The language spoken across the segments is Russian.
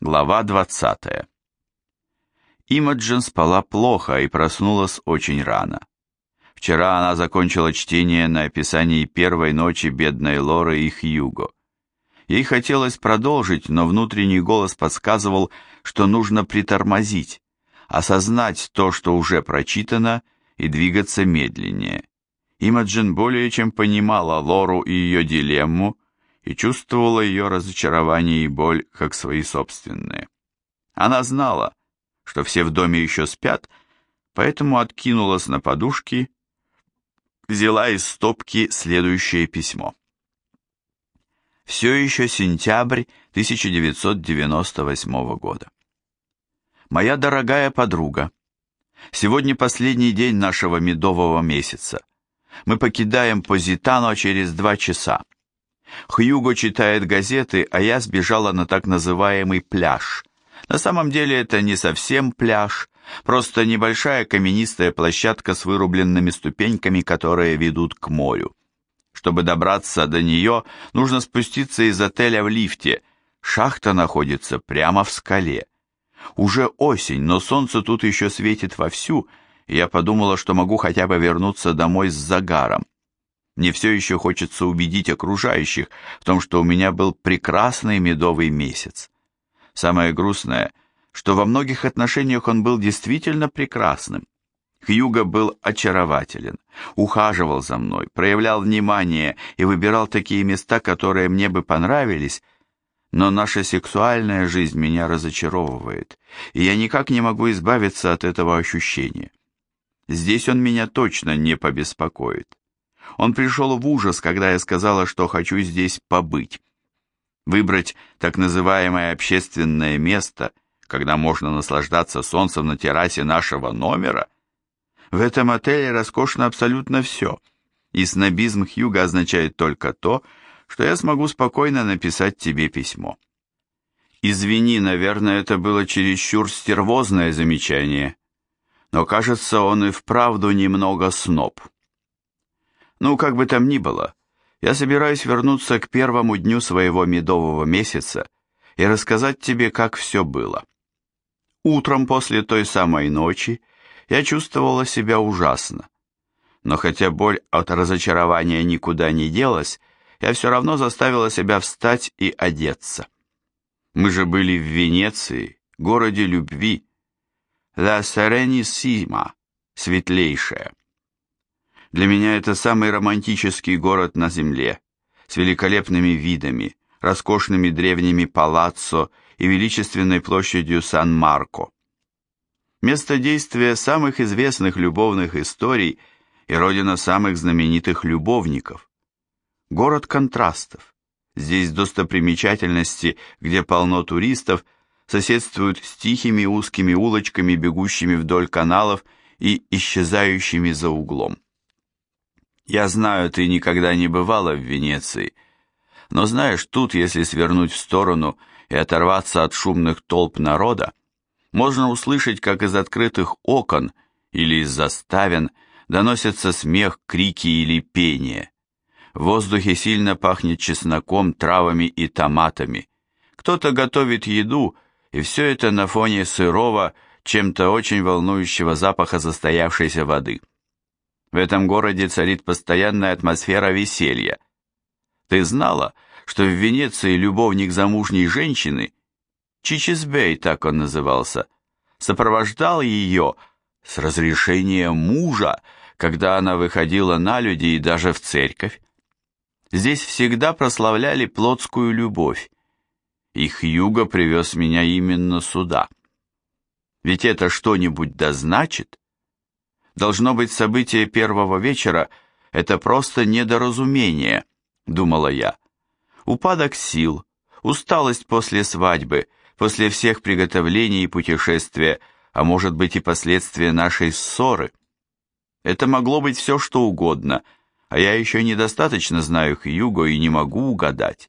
Глава 20. Имаджин спала плохо и проснулась очень рано. Вчера она закончила чтение на описании первой ночи бедной Лоры и Хьюго. Ей хотелось продолжить, но внутренний голос подсказывал, что нужно притормозить, осознать то, что уже прочитано, и двигаться медленнее. Имаджин более чем понимала Лору и ее дилемму, и чувствовала ее разочарование и боль, как свои собственные. Она знала, что все в доме еще спят, поэтому откинулась на подушки, взяла из стопки следующее письмо. Все еще сентябрь 1998 года. Моя дорогая подруга, сегодня последний день нашего медового месяца. Мы покидаем Позитано через два часа. Хьюго читает газеты, а я сбежала на так называемый пляж. На самом деле это не совсем пляж, просто небольшая каменистая площадка с вырубленными ступеньками, которые ведут к морю. Чтобы добраться до нее, нужно спуститься из отеля в лифте. Шахта находится прямо в скале. Уже осень, но солнце тут еще светит вовсю, и я подумала, что могу хотя бы вернуться домой с загаром. Мне все еще хочется убедить окружающих в том, что у меня был прекрасный медовый месяц. Самое грустное, что во многих отношениях он был действительно прекрасным. Хьюго был очарователен, ухаживал за мной, проявлял внимание и выбирал такие места, которые мне бы понравились, но наша сексуальная жизнь меня разочаровывает, и я никак не могу избавиться от этого ощущения. Здесь он меня точно не побеспокоит. Он пришел в ужас, когда я сказала, что хочу здесь побыть. Выбрать так называемое общественное место, когда можно наслаждаться солнцем на террасе нашего номера. В этом отеле роскошно абсолютно все, и снобизм Хьюга означает только то, что я смогу спокойно написать тебе письмо. Извини, наверное, это было чересчур стервозное замечание, но кажется, он и вправду немного сноб. Ну, как бы там ни было, я собираюсь вернуться к первому дню своего медового месяца и рассказать тебе, как все было. Утром после той самой ночи я чувствовала себя ужасно. Но хотя боль от разочарования никуда не делась, я все равно заставила себя встать и одеться. Мы же были в Венеции, городе любви. La Serenissima, светлейшая. Для меня это самый романтический город на земле, с великолепными видами, роскошными древними палаццо и величественной площадью Сан-Марко. Место действия самых известных любовных историй и родина самых знаменитых любовников. Город контрастов. Здесь достопримечательности, где полно туристов, соседствуют с тихими узкими улочками, бегущими вдоль каналов и исчезающими за углом. Я знаю, ты никогда не бывала в Венеции, но знаешь, тут, если свернуть в сторону и оторваться от шумных толп народа, можно услышать, как из открытых окон или из заставен доносится смех, крики или пение. В воздухе сильно пахнет чесноком, травами и томатами. Кто-то готовит еду, и все это на фоне сырого, чем-то очень волнующего запаха застоявшейся воды. В этом городе царит постоянная атмосфера веселья. Ты знала, что в Венеции любовник замужней женщины, Чичисбей так он назывался, сопровождал ее с разрешения мужа, когда она выходила на люди и даже в церковь. Здесь всегда прославляли плотскую любовь, и Хьюго привез меня именно сюда. Ведь это что-нибудь да значит? Должно быть, событие первого вечера – это просто недоразумение, думала я. Упадок сил, усталость после свадьбы, после всех приготовлений и путешествия, а может быть и последствия нашей ссоры. Это могло быть все, что угодно, а я еще недостаточно знаю Хьюго и не могу угадать.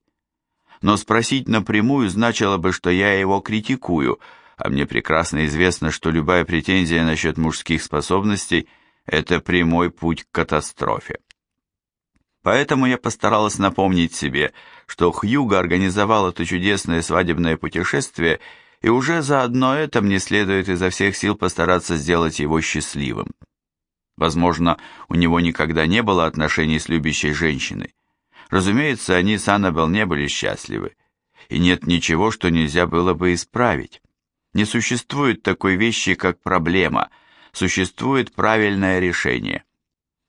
Но спросить напрямую значило бы, что я его критикую – а мне прекрасно известно, что любая претензия насчет мужских способностей – это прямой путь к катастрофе. Поэтому я постаралась напомнить себе, что Хьюго организовал это чудесное свадебное путешествие, и уже заодно это мне следует изо всех сил постараться сделать его счастливым. Возможно, у него никогда не было отношений с любящей женщиной. Разумеется, они с Аннабелл не были счастливы, и нет ничего, что нельзя было бы исправить. Не существует такой вещи, как проблема, существует правильное решение.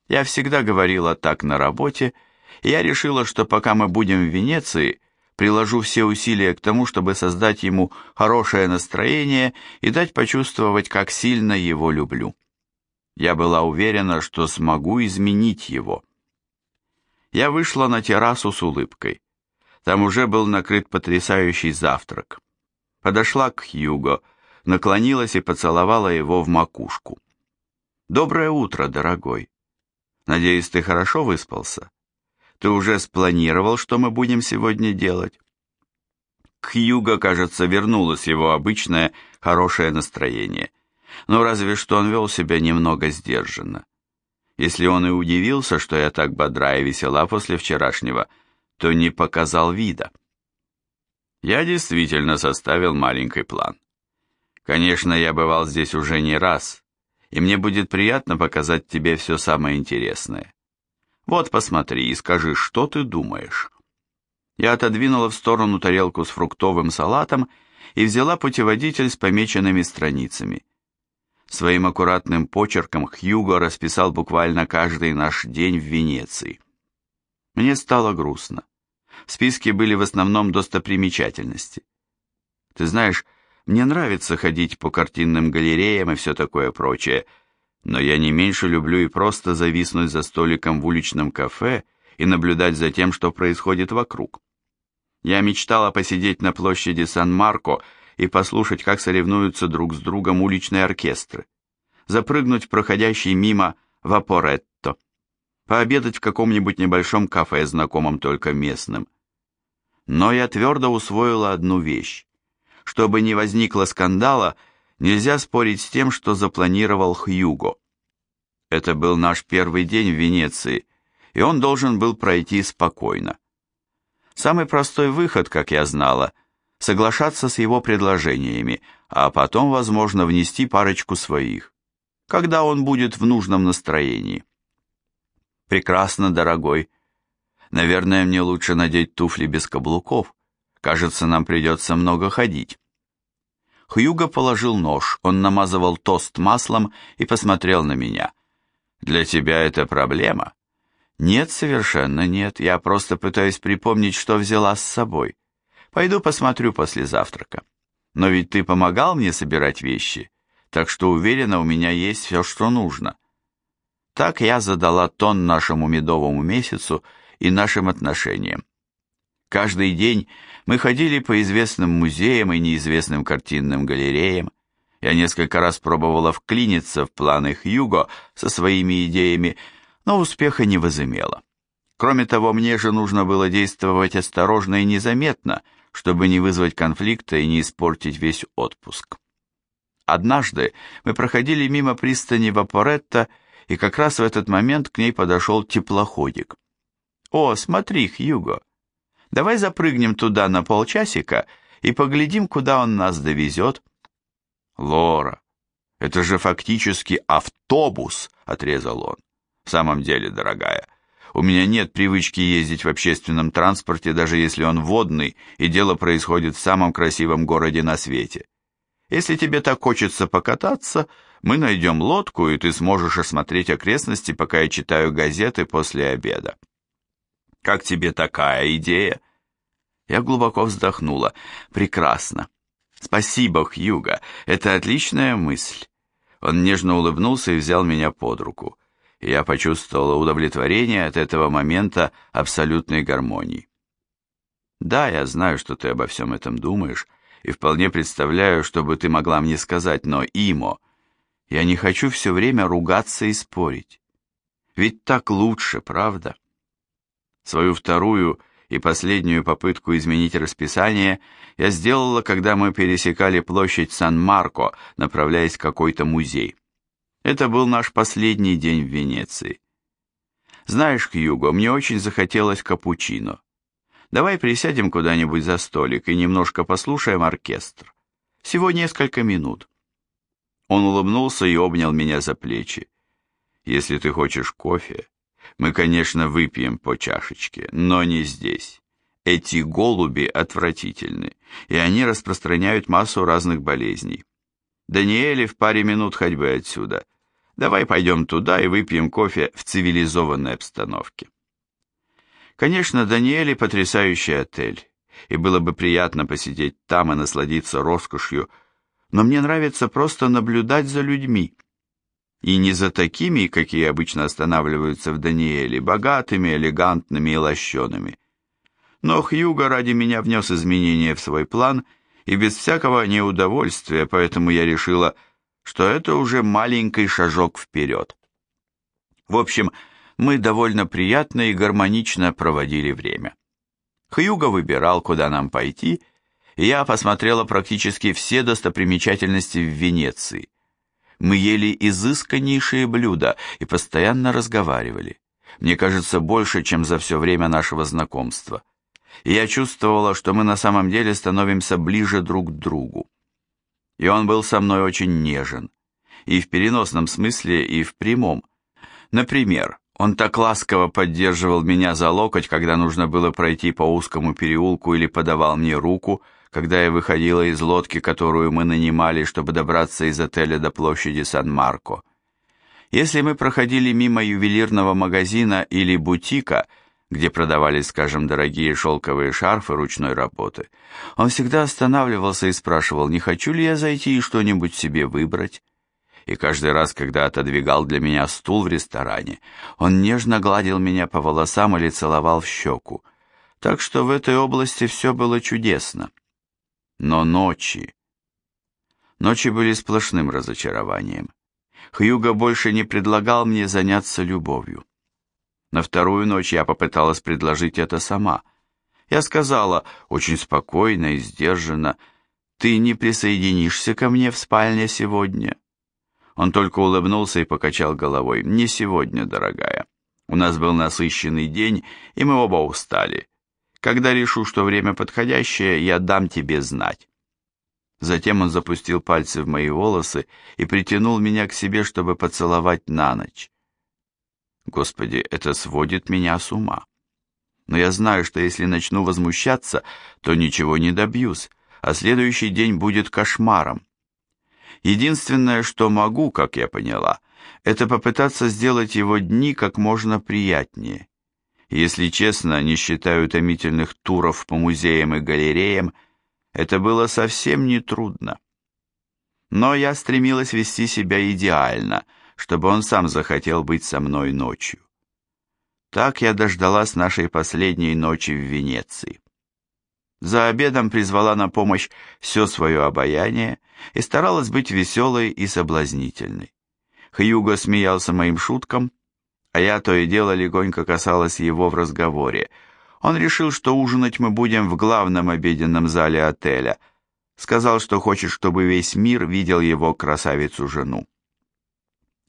Я всегда говорила так на работе, и я решила, что пока мы будем в Венеции, приложу все усилия к тому, чтобы создать ему хорошее настроение и дать почувствовать, как сильно его люблю. Я была уверена, что смогу изменить его. Я вышла на террасу с улыбкой. Там уже был накрыт потрясающий завтрак. Подошла к Хьюго, наклонилась и поцеловала его в макушку. «Доброе утро, дорогой. Надеюсь, ты хорошо выспался? Ты уже спланировал, что мы будем сегодня делать?» К Хьюго, кажется, вернулось его обычное хорошее настроение, но разве что он вел себя немного сдержанно. Если он и удивился, что я так бодра и весела после вчерашнего, то не показал вида. Я действительно составил маленький план. Конечно, я бывал здесь уже не раз, и мне будет приятно показать тебе все самое интересное. Вот посмотри и скажи, что ты думаешь. Я отодвинула в сторону тарелку с фруктовым салатом и взяла путеводитель с помеченными страницами. Своим аккуратным почерком Хьюго расписал буквально каждый наш день в Венеции. Мне стало грустно. В списке были в основном достопримечательности. Ты знаешь, мне нравится ходить по картинным галереям и все такое прочее, но я не меньше люблю и просто зависнуть за столиком в уличном кафе и наблюдать за тем, что происходит вокруг. Я мечтала посидеть на площади Сан-Марко и послушать, как соревнуются друг с другом уличные оркестры, запрыгнуть в проходящий мимо Вапоретто, пообедать в каком-нибудь небольшом кафе, знакомом только местным. Но я твердо усвоила одну вещь. Чтобы не возникло скандала, нельзя спорить с тем, что запланировал Хьюго. Это был наш первый день в Венеции, и он должен был пройти спокойно. Самый простой выход, как я знала, соглашаться с его предложениями, а потом, возможно, внести парочку своих, когда он будет в нужном настроении. Прекрасно, дорогой. Наверное, мне лучше надеть туфли без каблуков. Кажется, нам придется много ходить. Хьюго положил нож, он намазывал тост маслом и посмотрел на меня. «Для тебя это проблема?» «Нет, совершенно нет. Я просто пытаюсь припомнить, что взяла с собой. Пойду посмотрю после завтрака. Но ведь ты помогал мне собирать вещи, так что уверена, у меня есть все, что нужно». Так я задала тон нашему медовому месяцу и нашим отношениям. Каждый день мы ходили по известным музеям и неизвестным картинным галереям. Я несколько раз пробовала вклиниться в планы Хьюго со своими идеями, но успеха не возымела. Кроме того, мне же нужно было действовать осторожно и незаметно, чтобы не вызвать конфликта и не испортить весь отпуск. Однажды мы проходили мимо пристани Вапоретто, и как раз в этот момент к ней подошел теплоходик. «О, смотри, Хьюго, Давай запрыгнем туда на полчасика и поглядим, куда он нас довезет. Лора, это же фактически автобус, отрезал он. В самом деле, дорогая, у меня нет привычки ездить в общественном транспорте, даже если он водный, и дело происходит в самом красивом городе на свете. Если тебе так хочется покататься, мы найдем лодку, и ты сможешь осмотреть окрестности, пока я читаю газеты после обеда. Как тебе такая идея? Я глубоко вздохнула. Прекрасно. Спасибо, Хьюга. Это отличная мысль. Он нежно улыбнулся и взял меня под руку. Я почувствовала удовлетворение от этого момента абсолютной гармонии. Да, я знаю, что ты обо всем этом думаешь, и вполне представляю, что бы ты могла мне сказать, но, Имо, я не хочу все время ругаться и спорить. Ведь так лучше, правда? Свою вторую и последнюю попытку изменить расписание я сделала, когда мы пересекали площадь Сан-Марко, направляясь в какой-то музей. Это был наш последний день в Венеции. Знаешь, Хьюго, мне очень захотелось капучино. Давай присядем куда-нибудь за столик и немножко послушаем оркестр. Всего несколько минут. Он улыбнулся и обнял меня за плечи. Если ты хочешь кофе, мы, конечно, выпьем по чашечке, но не здесь. Эти голуби отвратительны, и они распространяют массу разных болезней. Даниэле в паре минут ходьбы отсюда. Давай пойдем туда и выпьем кофе в цивилизованной обстановке. Конечно, Даниэле потрясающий отель, и было бы приятно посидеть там и насладиться роскошью, но мне нравится просто наблюдать за людьми. И не за такими, какие обычно останавливаются в Даниэле, богатыми, элегантными и лощеными. Но Хьюго ради меня внес изменения в свой план и без всякого неудовольствия, поэтому я решила, что это уже маленький шажок вперед. В общем, мы довольно приятно и гармонично проводили время. Хьюго выбирал, куда нам пойти, и я посмотрела практически все достопримечательности в Венеции. Мы ели изысканнейшие блюда и постоянно разговаривали. Мне кажется, больше, чем за все время нашего знакомства. И я чувствовала, что мы на самом деле становимся ближе друг к другу. И он был со мной очень нежен. И в переносном смысле, и в прямом. Например, он так ласково поддерживал меня за локоть, когда нужно было пройти по узкому переулку или подавал мне руку, когда я выходила из лодки, которую мы нанимали, чтобы добраться из отеля до площади Сан-Марко. Если мы проходили мимо ювелирного магазина или бутика, где продавались, скажем, дорогие шелковые шарфы ручной работы, он всегда останавливался и спрашивал, не хочу ли я зайти и что-нибудь себе выбрать и каждый раз, когда отодвигал для меня стул в ресторане, он нежно гладил меня по волосам или целовал в щеку. Так что в этой области все было чудесно. Но ночи... Ночи были сплошным разочарованием. Хьюго больше не предлагал мне заняться любовью. На вторую ночь я попыталась предложить это сама. Я сказала, очень спокойно и сдержанно, «Ты не присоединишься ко мне в спальне сегодня?» Он только улыбнулся и покачал головой. «Не сегодня, дорогая. У нас был насыщенный день, и мы оба устали. Когда решу, что время подходящее, я дам тебе знать». Затем он запустил пальцы в мои волосы и притянул меня к себе, чтобы поцеловать на ночь. Господи, это сводит меня с ума. Но я знаю, что если начну возмущаться, то ничего не добьюсь, а следующий день будет кошмаром. Единственное, что могу, как я поняла, это попытаться сделать его дни как можно приятнее. Если честно, не считая утомительных туров по музеям и галереям, это было совсем не трудно. Но я стремилась вести себя идеально, чтобы он сам захотел быть со мной ночью. Так я дождалась нашей последней ночи в Венеции. За обедом призвала на помощь все свое обаяние и старалась быть веселой и соблазнительной. Хьюго смеялся моим шуткам, а я то и дело легонько касалась его в разговоре. Он решил, что ужинать мы будем в главном обеденном зале отеля. Сказал, что хочет, чтобы весь мир видел его красавицу-жену.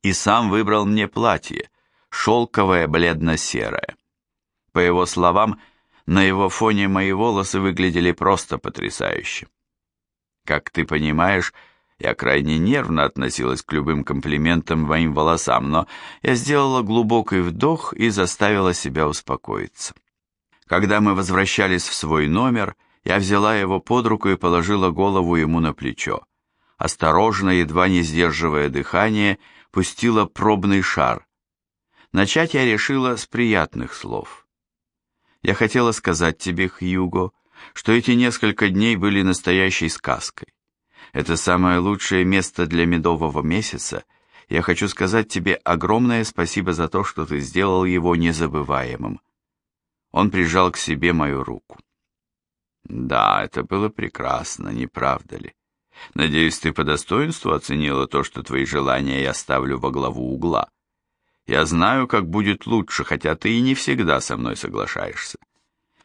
И сам выбрал мне платье, шелковое бледно-серое. По его словам, на его фоне мои волосы выглядели просто потрясающе. Как ты понимаешь, я крайне нервно относилась к любым комплиментам моим волосам, но я сделала глубокий вдох и заставила себя успокоиться. Когда мы возвращались в свой номер, я взяла его под руку и положила голову ему на плечо. Осторожно, едва не сдерживая дыхание, пустила пробный шар. Начать я решила с приятных слов. Я хотела сказать тебе, Хьюго, что эти несколько дней были настоящей сказкой. Это самое лучшее место для медового месяца. Я хочу сказать тебе огромное спасибо за то, что ты сделал его незабываемым. Он прижал к себе мою руку. Да, это было прекрасно, не правда ли? Надеюсь, ты по достоинству оценила то, что твои желания я ставлю во главу угла. Я знаю, как будет лучше, хотя ты и не всегда со мной соглашаешься.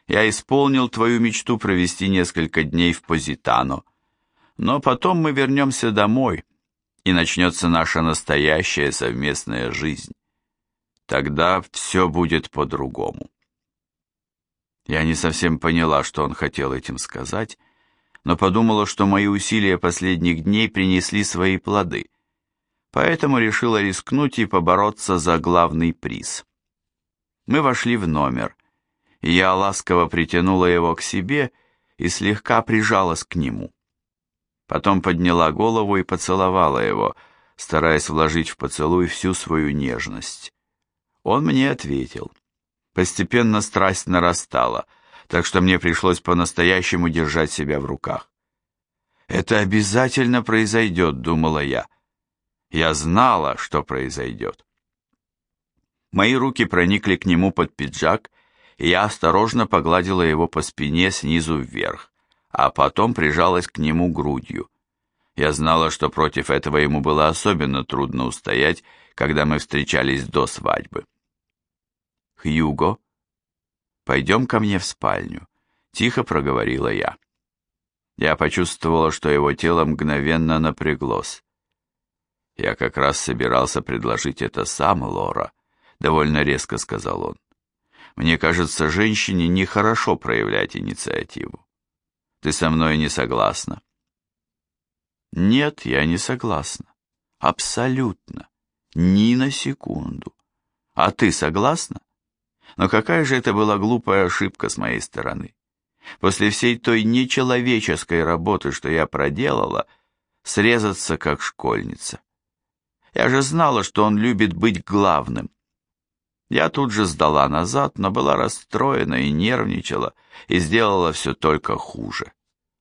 Я исполнил твою мечту провести несколько дней в Позитано, но потом мы вернемся домой, и начнется наша настоящая совместная жизнь. Тогда все будет по-другому. Я не совсем поняла, что он хотел этим сказать, но подумала, что мои усилия последних дней принесли свои плоды, поэтому решила рискнуть и побороться за главный приз. Мы вошли в номер, и я ласково притянула его к себе и слегка прижалась к нему. Потом подняла голову и поцеловала его, стараясь вложить в поцелуй всю свою нежность. Он мне ответил. Постепенно страсть нарастала, так что мне пришлось по-настоящему держать себя в руках. «Это обязательно произойдет», — думала я. Я знала, что произойдет. Мои руки проникли к нему под пиджак, и я осторожно погладила его по спине снизу вверх, а потом прижалась к нему грудью. Я знала, что против этого ему было особенно трудно устоять, когда мы встречались до свадьбы. «Хьюго, пойдем ко мне в спальню», — тихо проговорила я. Я почувствовала, что его тело мгновенно напряглось. «Я как раз собирался предложить это сам, Лора», — довольно резко сказал он. «Мне кажется, женщине нехорошо проявлять инициативу. Ты со мной не согласна?» «Нет, я не согласна. Абсолютно. Ни на секунду. А ты согласна?» Но какая же это была глупая ошибка с моей стороны. После всей той нечеловеческой работы, что я проделала, срезаться как школьница. Я же знала, что он любит быть главным. Я тут же сдала назад, но была расстроена и нервничала, и сделала все только хуже.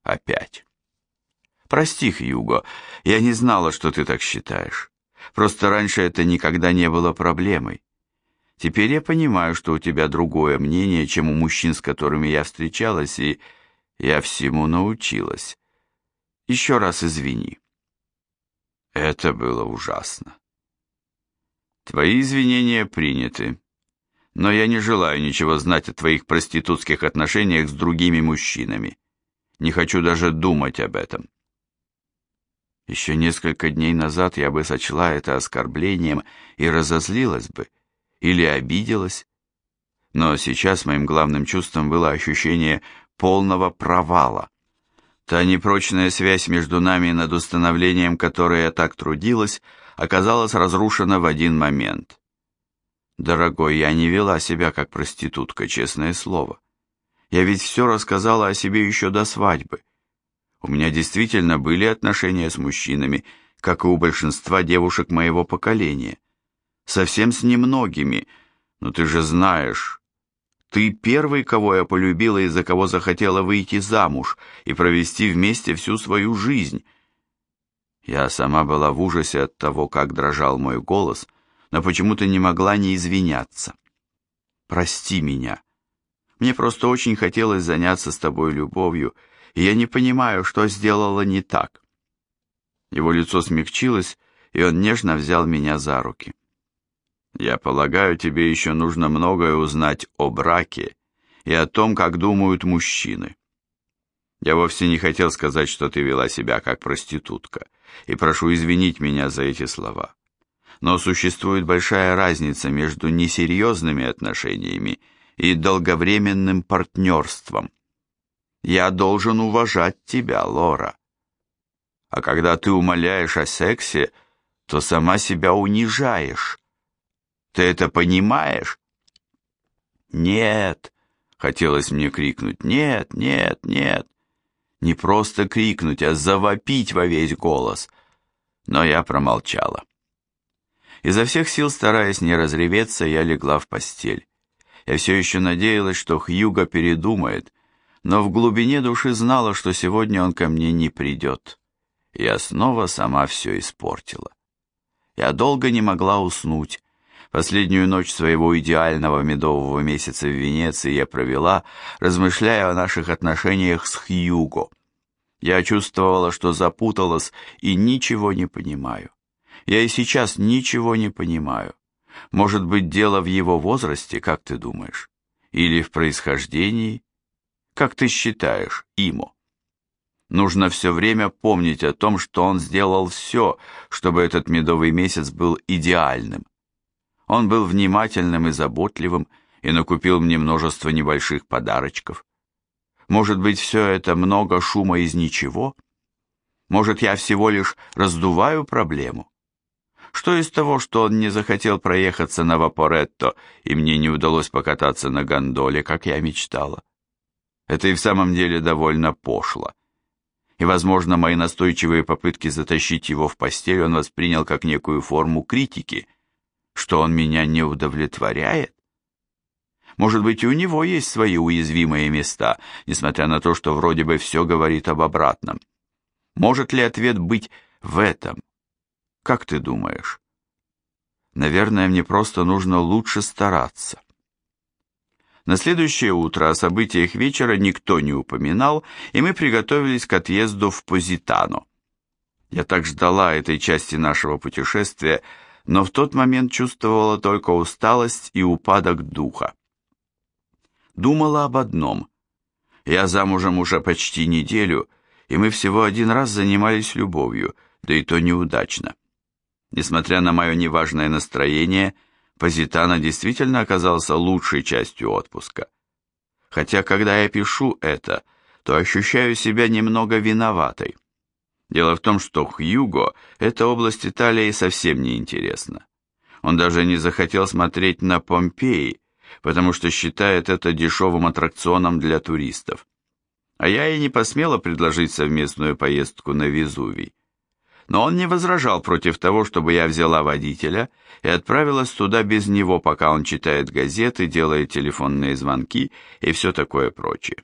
Опять. Прости, Хьюго, я не знала, что ты так считаешь. Просто раньше это никогда не было проблемой. Теперь я понимаю, что у тебя другое мнение, чем у мужчин, с которыми я встречалась, и я всему научилась. Еще раз извини. Это было ужасно. Твои извинения приняты, но я не желаю ничего знать о твоих проститутских отношениях с другими мужчинами. Не хочу даже думать об этом. Еще несколько дней назад я бы сочла это оскорблением и разозлилась бы, или обиделась. Но сейчас моим главным чувством было ощущение полного провала. Та непрочная связь между нами, над установлением которой я так трудилась, оказалась разрушена в один момент. Дорогой, я не вела себя как проститутка, честное слово. Я ведь все рассказала о себе еще до свадьбы. У меня действительно были отношения с мужчинами, как и у большинства девушек моего поколения совсем с немногими, но ты же знаешь, ты первый, кого я полюбила и за кого захотела выйти замуж и провести вместе всю свою жизнь. Я сама была в ужасе от того, как дрожал мой голос, но почему-то не могла не извиняться. Прости меня. Мне просто очень хотелось заняться с тобой любовью, и я не понимаю, что сделала не так. Его лицо смягчилось, и он нежно взял меня за руки. Я полагаю, тебе еще нужно многое узнать о браке и о том, как думают мужчины. Я вовсе не хотел сказать, что ты вела себя как проститутка, и прошу извинить меня за эти слова. Но существует большая разница между несерьезными отношениями и долговременным партнерством. Я должен уважать тебя, Лора. А когда ты умоляешь о сексе, то сама себя унижаешь. Ты это понимаешь? Нет, хотелось мне крикнуть. Нет, нет, нет. Не просто крикнуть, а завопить во весь голос. Но я промолчала. Изо всех сил, стараясь не разреветься, я легла в постель. Я все еще надеялась, что Хьюго передумает, но в глубине души знала, что сегодня он ко мне не придет. Я снова сама все испортила. Я долго не могла уснуть, Последнюю ночь своего идеального медового месяца в Венеции я провела, размышляя о наших отношениях с Хьюго. Я чувствовала, что запуталась и ничего не понимаю. Я и сейчас ничего не понимаю. Может быть, дело в его возрасте, как ты думаешь? Или в происхождении? Как ты считаешь, Имо? Нужно все время помнить о том, что он сделал все, чтобы этот медовый месяц был идеальным. Он был внимательным и заботливым и накупил мне множество небольших подарочков. Может быть, все это много шума из ничего? Может, я всего лишь раздуваю проблему? Что из того, что он не захотел проехаться на Вапоретто, и мне не удалось покататься на гондоле, как я мечтала? Это и в самом деле довольно пошло. И, возможно, мои настойчивые попытки затащить его в постель он воспринял как некую форму критики, что он меня не удовлетворяет? Может быть, и у него есть свои уязвимые места, несмотря на то, что вроде бы все говорит об обратном. Может ли ответ быть в этом? Как ты думаешь? Наверное, мне просто нужно лучше стараться. На следующее утро о событиях вечера никто не упоминал, и мы приготовились к отъезду в Позитано. Я так ждала этой части нашего путешествия, но в тот момент чувствовала только усталость и упадок духа. Думала об одном. Я замужем уже почти неделю, и мы всего один раз занимались любовью, да и то неудачно. Несмотря на мое неважное настроение, Позитана действительно оказался лучшей частью отпуска. Хотя, когда я пишу это, то ощущаю себя немного виноватой. Дело в том, что Хьюго эта область Италии совсем не интересна. Он даже не захотел смотреть на Помпеи, потому что считает это дешевым аттракционом для туристов. А я и не посмела предложить совместную поездку на Везувий. Но он не возражал против того, чтобы я взяла водителя и отправилась туда без него, пока он читает газеты, делает телефонные звонки и все такое прочее.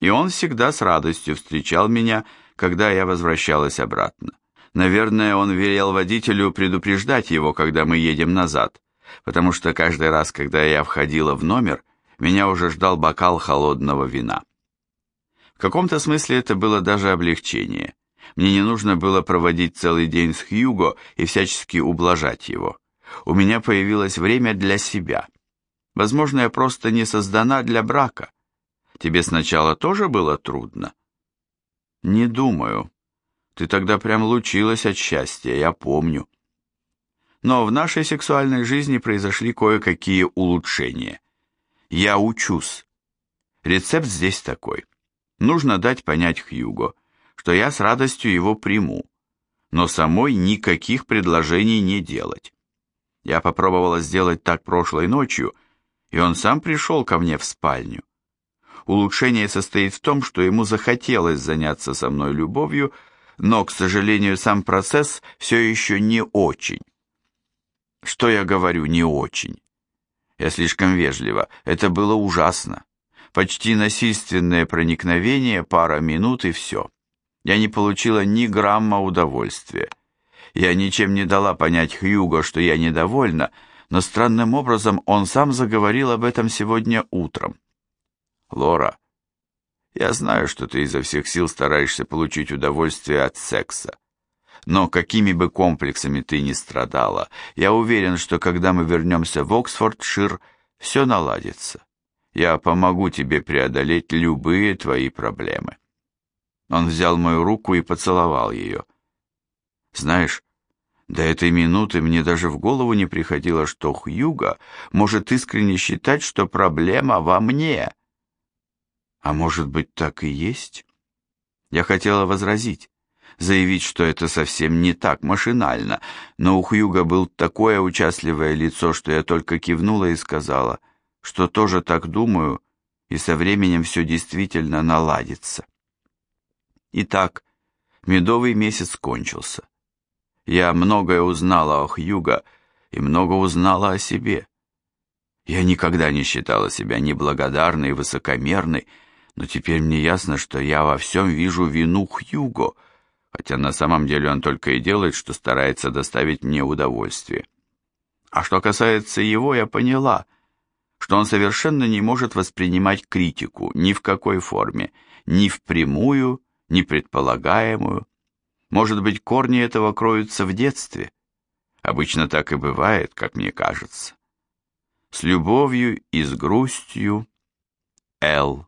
И он всегда с радостью встречал меня, когда я возвращалась обратно. Наверное, он велел водителю предупреждать его, когда мы едем назад, потому что каждый раз, когда я входила в номер, меня уже ждал бокал холодного вина. В каком-то смысле это было даже облегчение. Мне не нужно было проводить целый день с Хьюго и всячески ублажать его. У меня появилось время для себя. Возможно, я просто не создана для брака. Тебе сначала тоже было трудно? Не думаю. Ты тогда прям лучилась от счастья, я помню. Но в нашей сексуальной жизни произошли кое-какие улучшения. Я учусь. Рецепт здесь такой. Нужно дать понять Хьюго, что я с радостью его приму, но самой никаких предложений не делать. Я попробовала сделать так прошлой ночью, и он сам пришел ко мне в спальню. Улучшение состоит в том, что ему захотелось заняться со мной любовью, но, к сожалению, сам процесс все еще не очень. Что я говорю «не очень»? Я слишком вежливо. Это было ужасно. Почти насильственное проникновение, пара минут и все. Я не получила ни грамма удовольствия. Я ничем не дала понять Хьюго, что я недовольна, но странным образом он сам заговорил об этом сегодня утром. «Лора, я знаю, что ты изо всех сил стараешься получить удовольствие от секса. Но какими бы комплексами ты ни страдала, я уверен, что когда мы вернемся в Оксфордшир, все наладится. Я помогу тебе преодолеть любые твои проблемы. Он взял мою руку и поцеловал ее. Знаешь, до этой минуты мне даже в голову не приходило, что Хьюга может искренне считать, что проблема во мне. А может быть, так и есть? Я хотела возразить, заявить, что это совсем не так машинально, но у Хьюга был такое участливое лицо, что я только кивнула и сказала, что тоже так думаю, и со временем все действительно наладится. Итак, медовый месяц кончился. Я многое узнала о Хьюга и много узнала о себе. Я никогда не считала себя неблагодарной и высокомерной, но теперь мне ясно, что я во всем вижу вину Хьюго, хотя на самом деле он только и делает, что старается доставить мне удовольствие. А что касается его, я поняла, что он совершенно не может воспринимать критику ни в какой форме, ни впрямую, непредполагаемую. Может быть, корни этого кроются в детстве. Обычно так и бывает, как мне кажется. С любовью и с грустью, Л.